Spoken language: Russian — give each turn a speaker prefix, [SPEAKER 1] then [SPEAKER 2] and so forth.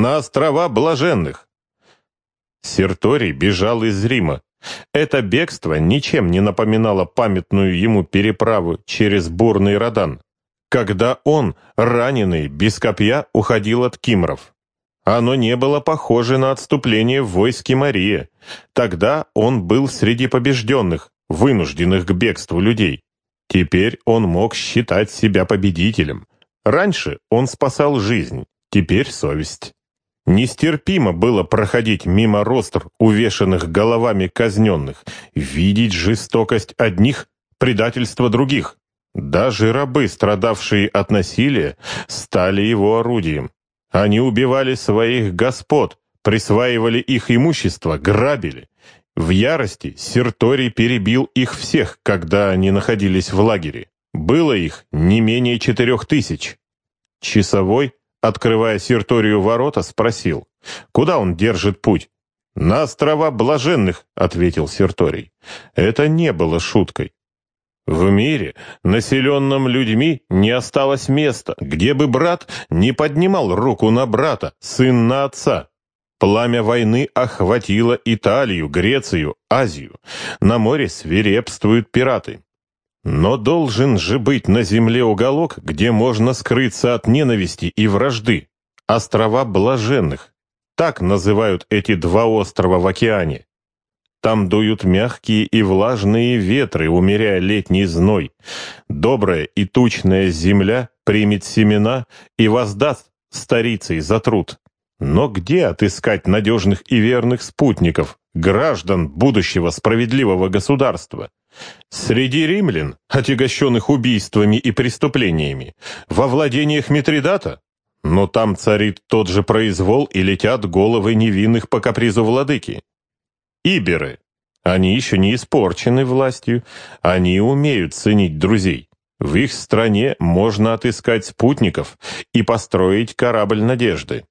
[SPEAKER 1] на острова Блаженных. Серторий бежал из Рима. Это бегство ничем не напоминало памятную ему переправу через бурный Родан, когда он, раненый, без копья, уходил от кимров. Оно не было похоже на отступление в войске Марии. Тогда он был среди побежденных, вынужденных к бегству людей. Теперь он мог считать себя победителем. Раньше он спасал жизнь, теперь совесть. Нестерпимо было проходить мимо ростр, увешанных головами казненных, видеть жестокость одних, предательство других. Даже рабы, страдавшие от насилия, стали его орудием. Они убивали своих господ, присваивали их имущество, грабили. В ярости Серторий перебил их всех, когда они находились в лагере. Было их не менее четырех тысяч. Часовой, открывая Серторию ворота, спросил, куда он держит путь. «На острова Блаженных», — ответил Серторий. Это не было шуткой. В мире, населенном людьми, не осталось места, где бы брат не поднимал руку на брата, сын на отца. Пламя войны охватило Италию, Грецию, Азию. На море свирепствуют пираты. Но должен же быть на земле уголок, где можно скрыться от ненависти и вражды. Острова Блаженных. Так называют эти два острова в океане. Там дуют мягкие и влажные ветры, умеряя летний зной. Добрая и тучная земля примет семена и воздаст старицей за труд. Но где отыскать надежных и верных спутников, граждан будущего справедливого государства? Среди римлян, отягощенных убийствами и преступлениями, во владениях Митридата? Но там царит тот же произвол и летят головы невинных по капризу владыки. Иберы. Они еще не испорчены властью, они умеют ценить друзей. В их стране можно отыскать спутников и построить корабль надежды.